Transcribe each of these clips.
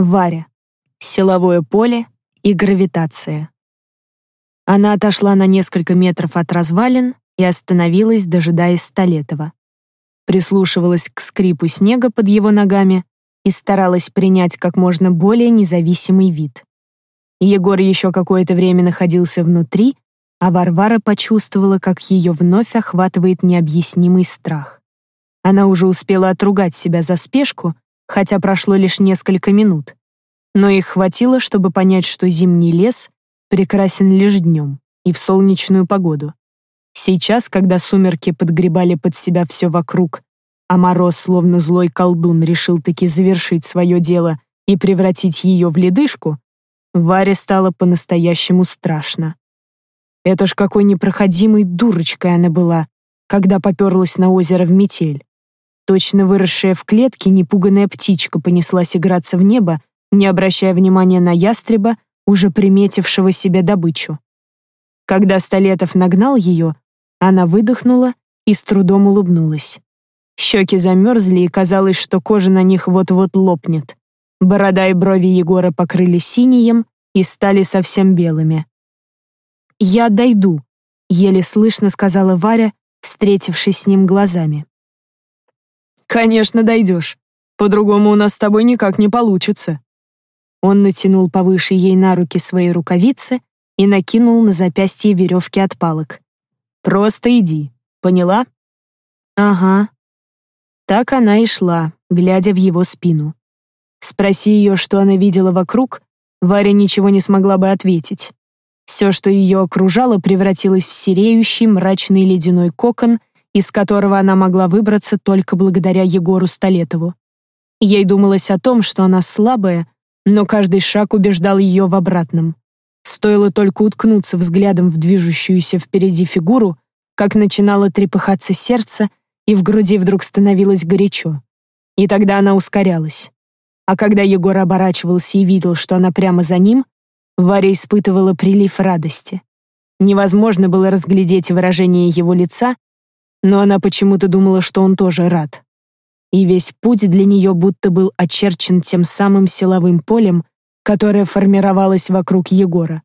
Варя. Силовое поле и гравитация. Она отошла на несколько метров от развалин и остановилась, дожидаясь Столетова. Прислушивалась к скрипу снега под его ногами и старалась принять как можно более независимый вид. Егор еще какое-то время находился внутри, а Варвара почувствовала, как ее вновь охватывает необъяснимый страх. Она уже успела отругать себя за спешку, хотя прошло лишь несколько минут. Но их хватило, чтобы понять, что зимний лес прекрасен лишь днем и в солнечную погоду. Сейчас, когда сумерки подгребали под себя все вокруг, а мороз, словно злой колдун, решил таки завершить свое дело и превратить ее в ледышку, Варе стало по-настоящему страшно. Это ж какой непроходимой дурочкой она была, когда поперлась на озеро в метель. Точно выросшая в клетке непуганная птичка понеслась играться в небо, не обращая внимания на ястреба, уже приметившего себе добычу. Когда Столетов нагнал ее, она выдохнула и с трудом улыбнулась. Щеки замерзли, и казалось, что кожа на них вот-вот лопнет. Борода и брови Егора покрыли синим и стали совсем белыми. «Я дойду», — еле слышно сказала Варя, встретившись с ним глазами. «Конечно, дойдешь. По-другому у нас с тобой никак не получится». Он натянул повыше ей на руки свои рукавицы и накинул на запястье веревки от палок. «Просто иди, поняла?» «Ага». Так она и шла, глядя в его спину. Спроси ее, что она видела вокруг, Варя ничего не смогла бы ответить. Все, что ее окружало, превратилось в сереющий мрачный ледяной кокон — из которого она могла выбраться только благодаря Егору Столетову. Ей думалось о том, что она слабая, но каждый шаг убеждал ее в обратном. Стоило только уткнуться взглядом в движущуюся впереди фигуру, как начинало трепыхаться сердце, и в груди вдруг становилось горячо. И тогда она ускорялась. А когда Егор оборачивался и видел, что она прямо за ним, Варя испытывала прилив радости. Невозможно было разглядеть выражение его лица, но она почему-то думала, что он тоже рад. И весь путь для нее будто был очерчен тем самым силовым полем, которое формировалось вокруг Егора.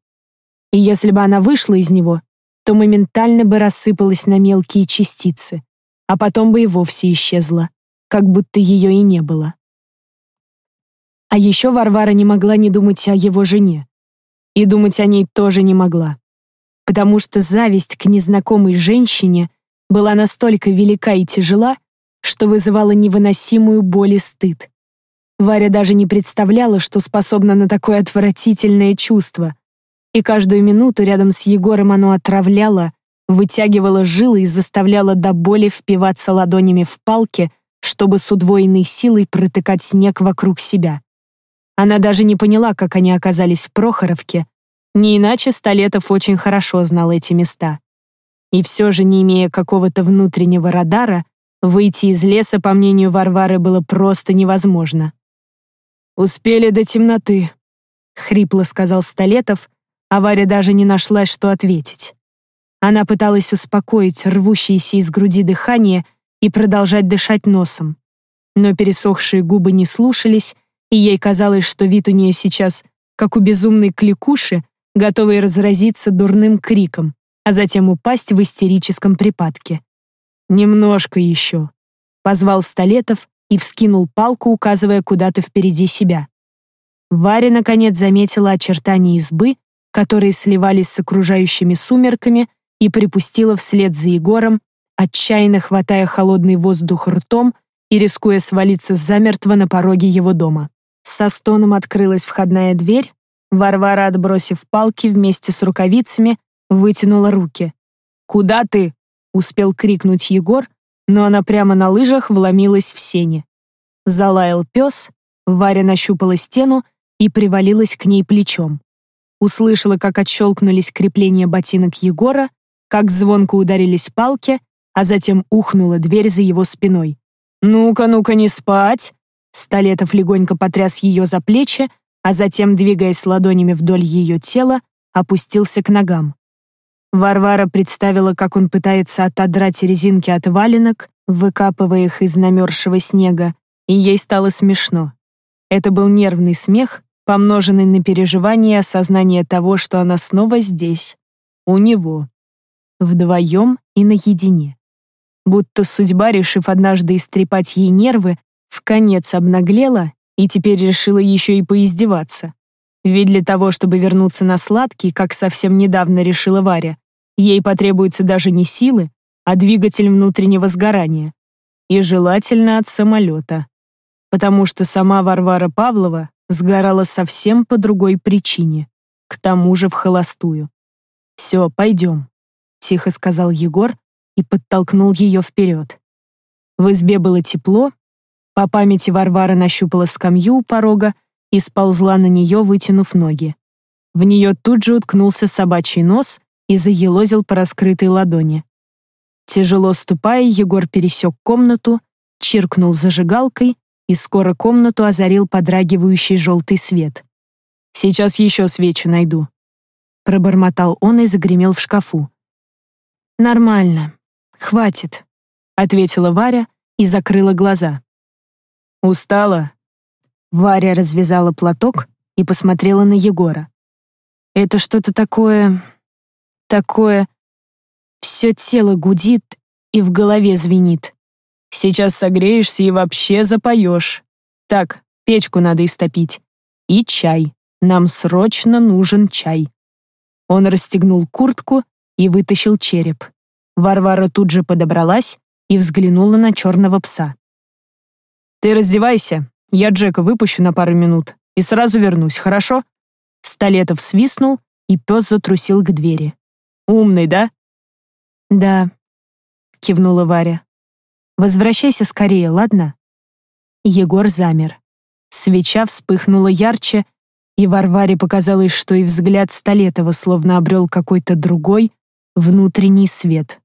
И если бы она вышла из него, то моментально бы рассыпалась на мелкие частицы, а потом бы и вовсе исчезла, как будто ее и не было. А еще Варвара не могла не думать о его жене. И думать о ней тоже не могла. Потому что зависть к незнакомой женщине была настолько велика и тяжела, что вызывала невыносимую боль и стыд. Варя даже не представляла, что способна на такое отвратительное чувство. И каждую минуту рядом с Егором оно отравляло, вытягивало жилы и заставляло до боли впиваться ладонями в палки, чтобы с удвоенной силой протыкать снег вокруг себя. Она даже не поняла, как они оказались в Прохоровке, не иначе Столетов очень хорошо знал эти места. И все же, не имея какого-то внутреннего радара, выйти из леса, по мнению Варвары, было просто невозможно. «Успели до темноты», — хрипло сказал Столетов, а Варя даже не нашлась, что ответить. Она пыталась успокоить рвущееся из груди дыхание и продолжать дышать носом. Но пересохшие губы не слушались, и ей казалось, что вид у нее сейчас, как у безумной кликуши, готовой разразиться дурным криком а затем упасть в истерическом припадке. «Немножко еще», — позвал Столетов и вскинул палку, указывая куда-то впереди себя. Варя, наконец, заметила очертания избы, которые сливались с окружающими сумерками, и припустила вслед за Егором, отчаянно хватая холодный воздух ртом и рискуя свалиться замертво на пороге его дома. Со стоном открылась входная дверь, Варвара, отбросив палки вместе с рукавицами, вытянула руки. «Куда ты?» — успел крикнуть Егор, но она прямо на лыжах вломилась в сене. Залаял пес, Варя нащупала стену и привалилась к ней плечом. Услышала, как отщелкнулись крепления ботинок Егора, как звонко ударились палки, а затем ухнула дверь за его спиной. «Ну-ка, ну-ка, не спать!» Столетов легонько потряс ее за плечи, а затем, двигаясь ладонями вдоль ее тела, опустился к ногам. Варвара представила, как он пытается отодрать резинки от валенок, выкапывая их из намерзшего снега, и ей стало смешно. Это был нервный смех, помноженный на переживание и осознание того, что она снова здесь, у него, вдвоем и наедине. Будто судьба, решив однажды истрепать ей нервы, в конец обнаглела и теперь решила еще и поиздеваться. Ведь для того, чтобы вернуться на сладкий, как совсем недавно решила Варя, ей потребуются даже не силы, а двигатель внутреннего сгорания. И желательно от самолета. Потому что сама Варвара Павлова сгорала совсем по другой причине, к тому же в холостую. «Все, пойдем», — тихо сказал Егор и подтолкнул ее вперед. В избе было тепло, по памяти Варвара нащупала скамью у порога и сползла на нее, вытянув ноги. В нее тут же уткнулся собачий нос и заелозил по раскрытой ладони. Тяжело ступая, Егор пересек комнату, чиркнул зажигалкой, и скоро комнату озарил подрагивающий желтый свет. «Сейчас еще свечи найду», — пробормотал он и загремел в шкафу. «Нормально. Хватит», — ответила Варя и закрыла глаза. «Устала?» Варя развязала платок и посмотрела на Егора. «Это что-то такое... такое... Все тело гудит и в голове звенит. Сейчас согреешься и вообще запоешь. Так, печку надо истопить. И чай. Нам срочно нужен чай». Он расстегнул куртку и вытащил череп. Варвара тут же подобралась и взглянула на черного пса. «Ты раздевайся, я Джека выпущу на пару минут и сразу вернусь, хорошо?» Столетов свистнул, и пес затрусил к двери. «Умный, да?» «Да», — кивнула Варя. «Возвращайся скорее, ладно?» Егор замер. Свеча вспыхнула ярче, и Варваре показалось, что и взгляд Столетова словно обрел какой-то другой, внутренний свет.